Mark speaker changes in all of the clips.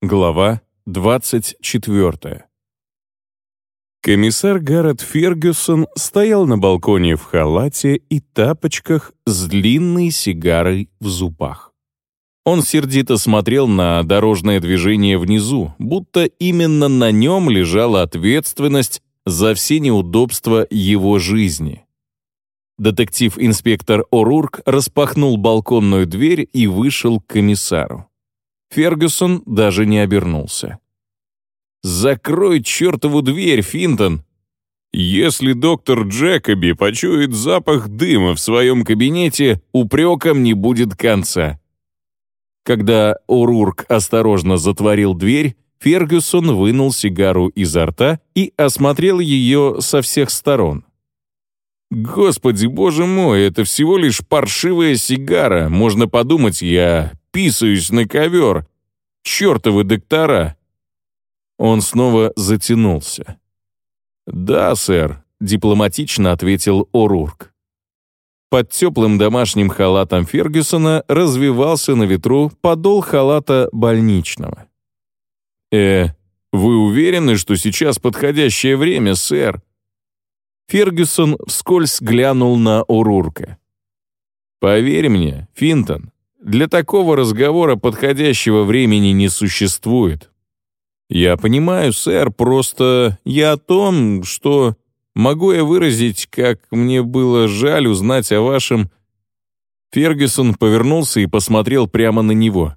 Speaker 1: Глава 24. Комиссар Гаррет Фергюсон стоял на балконе в халате и тапочках с длинной сигарой в зубах. Он сердито смотрел на дорожное движение внизу, будто именно на нем лежала ответственность за все неудобства его жизни. Детектив-инспектор О'Рурк распахнул балконную дверь и вышел к комиссару. Фергюсон даже не обернулся. «Закрой чертову дверь, Финтон!» «Если доктор Джекоби почует запах дыма в своем кабинете, упреком не будет конца». Когда Урурк осторожно затворил дверь, Фергюсон вынул сигару изо рта и осмотрел ее со всех сторон. «Господи, боже мой, это всего лишь паршивая сигара. Можно подумать, я писаюсь на ковер. Чертовы доктора!» Он снова затянулся. «Да, сэр», — дипломатично ответил О'Рурк. Под теплым домашним халатом Фергюсона развивался на ветру подол халата больничного. «Э, вы уверены, что сейчас подходящее время, сэр?» Фергюсон вскользь глянул на О'Рурка. «Поверь мне, Финтон, для такого разговора подходящего времени не существует. Я понимаю, сэр, просто я о том, что могу я выразить, как мне было жаль узнать о вашем... Фергюсон повернулся и посмотрел прямо на него.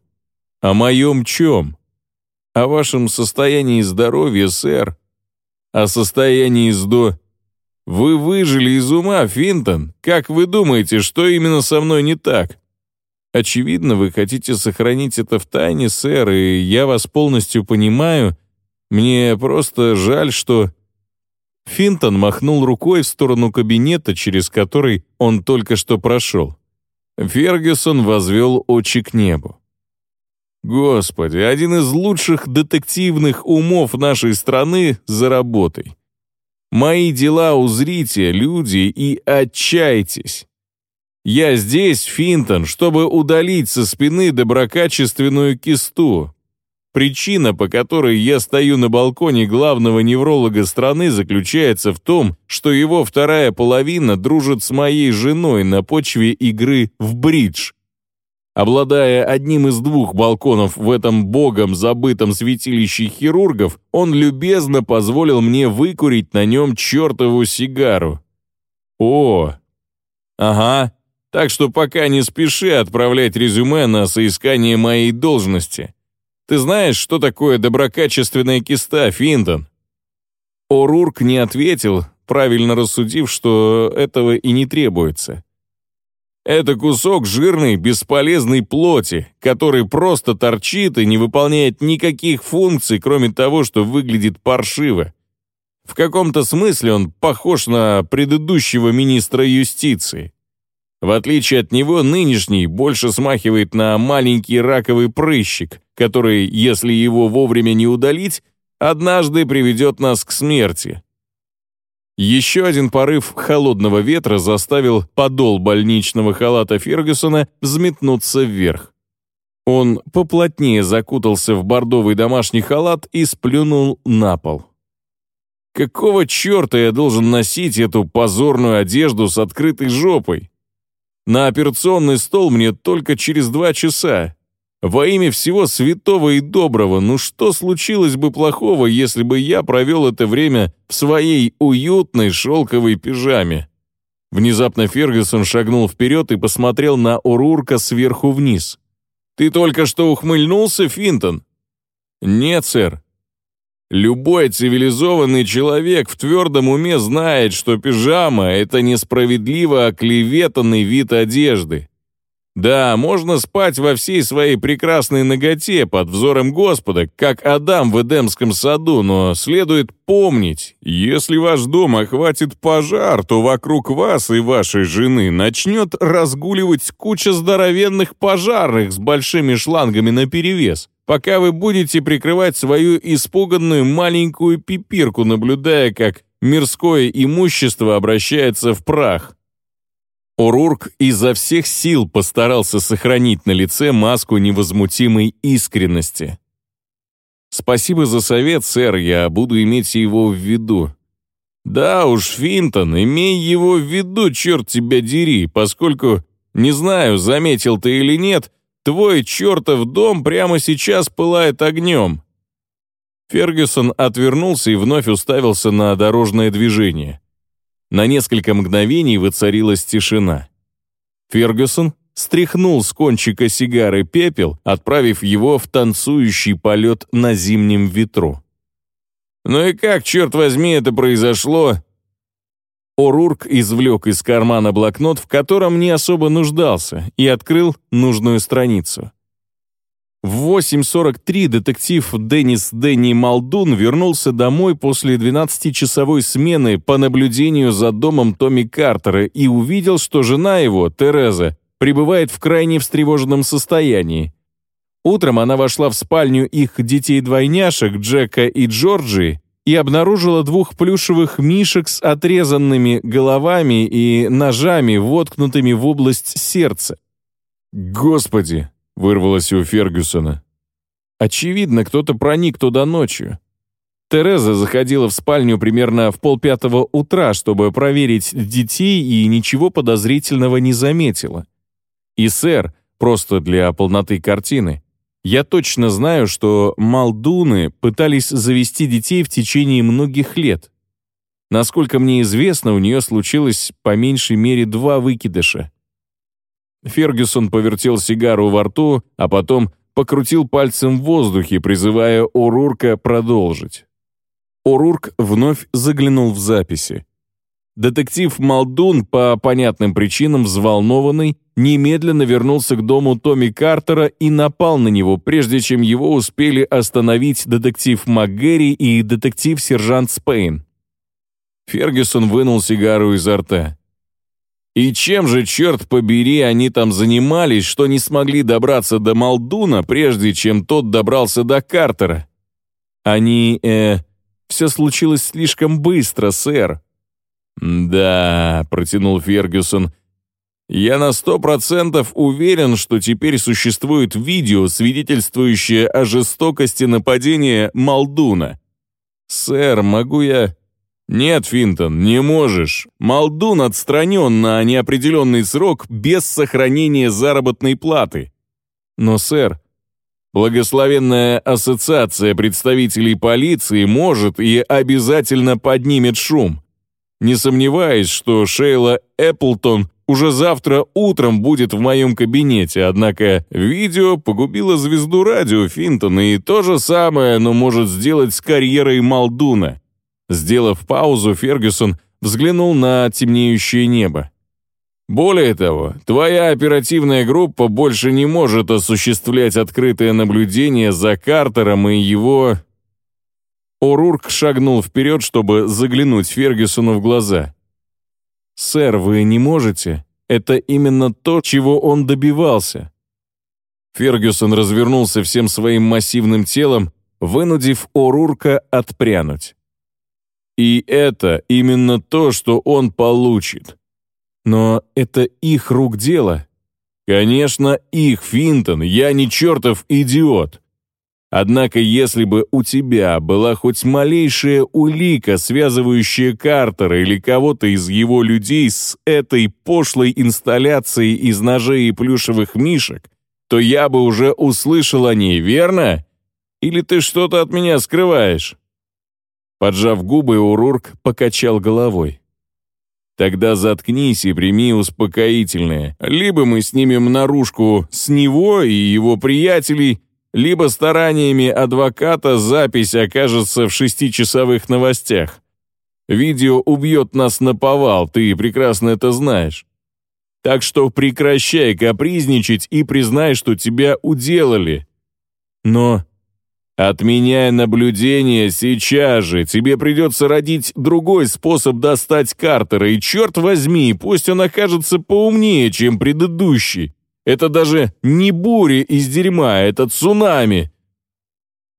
Speaker 1: «О моем чем? О вашем состоянии здоровья, сэр. О состоянии сдо... Вы выжили из ума, Финтон. Как вы думаете, что именно со мной не так? Очевидно, вы хотите сохранить это в тайне, сэр, и я вас полностью понимаю. Мне просто жаль, что...» Финтон махнул рукой в сторону кабинета, через который он только что прошел. Фергюсон возвел очи к небу. «Господи, один из лучших детективных умов нашей страны за работой. Мои дела узрите, люди, и отчайтесь. Я здесь, Финтон, чтобы удалить со спины доброкачественную кисту. Причина, по которой я стою на балконе главного невролога страны, заключается в том, что его вторая половина дружит с моей женой на почве игры в бридж. Обладая одним из двух балконов в этом богом забытом святилище хирургов, он любезно позволил мне выкурить на нем чертову сигару. О, ага, так что пока не спеши отправлять резюме на соискание моей должности. Ты знаешь, что такое доброкачественная киста, Финтон?» О'Рурк не ответил, правильно рассудив, что этого и не требуется. Это кусок жирной, бесполезной плоти, который просто торчит и не выполняет никаких функций, кроме того, что выглядит паршиво. В каком-то смысле он похож на предыдущего министра юстиции. В отличие от него, нынешний больше смахивает на маленький раковый прыщик, который, если его вовремя не удалить, однажды приведет нас к смерти. Еще один порыв холодного ветра заставил подол больничного халата Фергюсона взметнуться вверх. Он поплотнее закутался в бордовый домашний халат и сплюнул на пол. «Какого черта я должен носить эту позорную одежду с открытой жопой? На операционный стол мне только через два часа. Во имя всего святого и доброго, ну что случилось бы плохого, если бы я провел это время в своей уютной шелковой пижаме?» Внезапно Фергюсон шагнул вперед и посмотрел на Урурка сверху вниз. «Ты только что ухмыльнулся, Финтон?» «Нет, сэр. Любой цивилизованный человек в твердом уме знает, что пижама — это несправедливо оклеветанный вид одежды. Да, можно спать во всей своей прекрасной ноготе под взором Господа, как Адам в Эдемском саду, но следует помнить, если ваш дом охватит пожар, то вокруг вас и вашей жены начнет разгуливать куча здоровенных пожарных с большими шлангами наперевес пока вы будете прикрывать свою испуганную маленькую пипирку, наблюдая, как мирское имущество обращается в прах. Урурк изо всех сил постарался сохранить на лице маску невозмутимой искренности. Спасибо за совет, сэр, я буду иметь его в виду. Да уж, Финтон, имей его в виду, черт тебя дери, поскольку, не знаю, заметил ты или нет, твой чертов дом прямо сейчас пылает огнем. Фергюсон отвернулся и вновь уставился на дорожное движение. На несколько мгновений воцарилась тишина. Фергюсон стряхнул с кончика сигары пепел, отправив его в танцующий полет на зимнем ветру. «Ну и как, черт возьми, это произошло?» Орурк извлек из кармана блокнот, в котором не особо нуждался, и открыл нужную страницу. В 8.43 детектив Деннис Дэнни Малдун вернулся домой после 12-часовой смены по наблюдению за домом Томми Картера и увидел, что жена его, Тереза, пребывает в крайне встревоженном состоянии. Утром она вошла в спальню их детей-двойняшек Джека и Джорджи и обнаружила двух плюшевых мишек с отрезанными головами и ножами, воткнутыми в область сердца. «Господи!» — вырвалось у Фергюсона. Очевидно, кто-то проник туда ночью. Тереза заходила в спальню примерно в полпятого утра, чтобы проверить детей, и ничего подозрительного не заметила. И, сэр, просто для полноты картины, я точно знаю, что малдуны пытались завести детей в течение многих лет. Насколько мне известно, у нее случилось по меньшей мере два выкидыша. Фергюсон повертел сигару во рту, а потом покрутил пальцем в воздухе, призывая Орурка продолжить. Орурк вновь заглянул в записи. Детектив Малдун, по понятным причинам взволнованный, немедленно вернулся к дому Томми Картера и напал на него, прежде чем его успели остановить детектив МакГерри и детектив-сержант Спейн. Фергюсон вынул сигару изо рта. И чем же, черт побери, они там занимались, что не смогли добраться до Малдуна, прежде чем тот добрался до Картера? Они, э, все случилось слишком быстро, сэр. «Да», — протянул Фергюсон, — «я на сто процентов уверен, что теперь существует видео, свидетельствующее о жестокости нападения Малдуна. Сэр, могу я...» «Нет, Финтон, не можешь. Малдун отстранен на неопределенный срок без сохранения заработной платы». «Но, сэр, Благословенная ассоциация представителей полиции может и обязательно поднимет шум. Не сомневаюсь, что Шейла Эпплтон уже завтра утром будет в моем кабинете, однако видео погубило звезду радио Финтона и то же самое оно может сделать с карьерой Малдуна. Сделав паузу, Фергюсон взглянул на темнеющее небо. Более того, твоя оперативная группа больше не может осуществлять открытое наблюдение за Картером и его О'Рурк шагнул вперед, чтобы заглянуть Фергюсону в глаза. «Сэр, вы не можете? Это именно то, чего он добивался». Фергюсон развернулся всем своим массивным телом, вынудив О'Рурка отпрянуть. «И это именно то, что он получит. Но это их рук дело». «Конечно, их, Финтон, я не чертов идиот. Однако, если бы у тебя была хоть малейшая улика, связывающая Картера или кого-то из его людей с этой пошлой инсталляцией из ножей и плюшевых мишек, то я бы уже услышал о ней, верно? Или ты что-то от меня скрываешь?» Поджав губы, Урурк покачал головой. «Тогда заткнись и прими успокоительное. Либо мы снимем наружку с него и его приятелей, либо стараниями адвоката запись окажется в шестичасовых новостях. Видео убьет нас на повал, ты прекрасно это знаешь. Так что прекращай капризничать и признай, что тебя уделали. Но, отменяя наблюдение сейчас же, тебе придется родить другой способ достать Картера, и черт возьми, пусть он окажется поумнее, чем предыдущий. Это даже не буря из дерьма, это цунами!»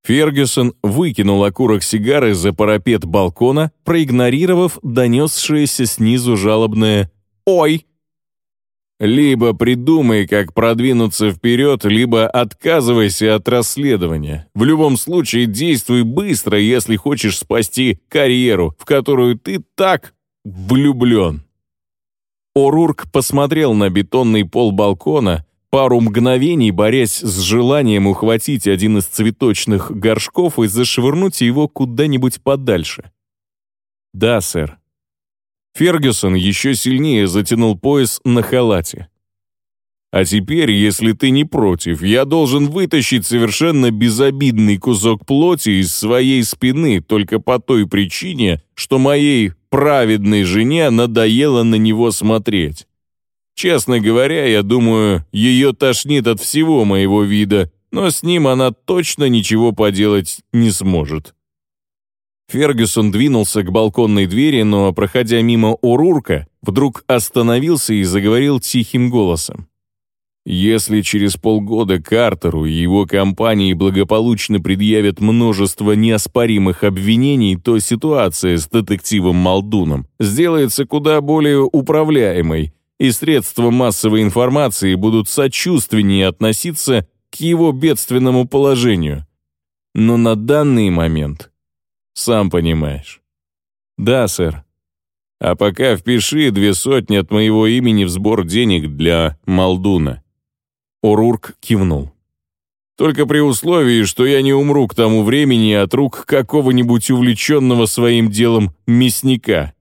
Speaker 1: Фергюсон выкинул окурок сигары за парапет балкона, проигнорировав донесшееся снизу жалобное «Ой!». Либо придумай, как продвинуться вперед, либо отказывайся от расследования. В любом случае, действуй быстро, если хочешь спасти карьеру, в которую ты так влюблен. Орурк посмотрел на бетонный пол балкона, пару мгновений борясь с желанием ухватить один из цветочных горшков и зашвырнуть его куда-нибудь подальше. «Да, сэр», Фергюсон еще сильнее затянул пояс на халате. «А теперь, если ты не против, я должен вытащить совершенно безобидный кусок плоти из своей спины только по той причине, что моей праведной жене надоело на него смотреть. Честно говоря, я думаю, ее тошнит от всего моего вида, но с ним она точно ничего поделать не сможет». Фергюсон двинулся к балконной двери, но, проходя мимо Орурка, вдруг остановился и заговорил тихим голосом. «Если через полгода Картеру и его компании благополучно предъявят множество неоспоримых обвинений, то ситуация с детективом Малдуном сделается куда более управляемой, и средства массовой информации будут сочувственнее относиться к его бедственному положению. Но на данный момент сам понимаешь». «Да, сэр». «А пока впиши две сотни от моего имени в сбор денег для Малдуна». Орурк кивнул. «Только при условии, что я не умру к тому времени от рук какого-нибудь увлеченного своим делом мясника».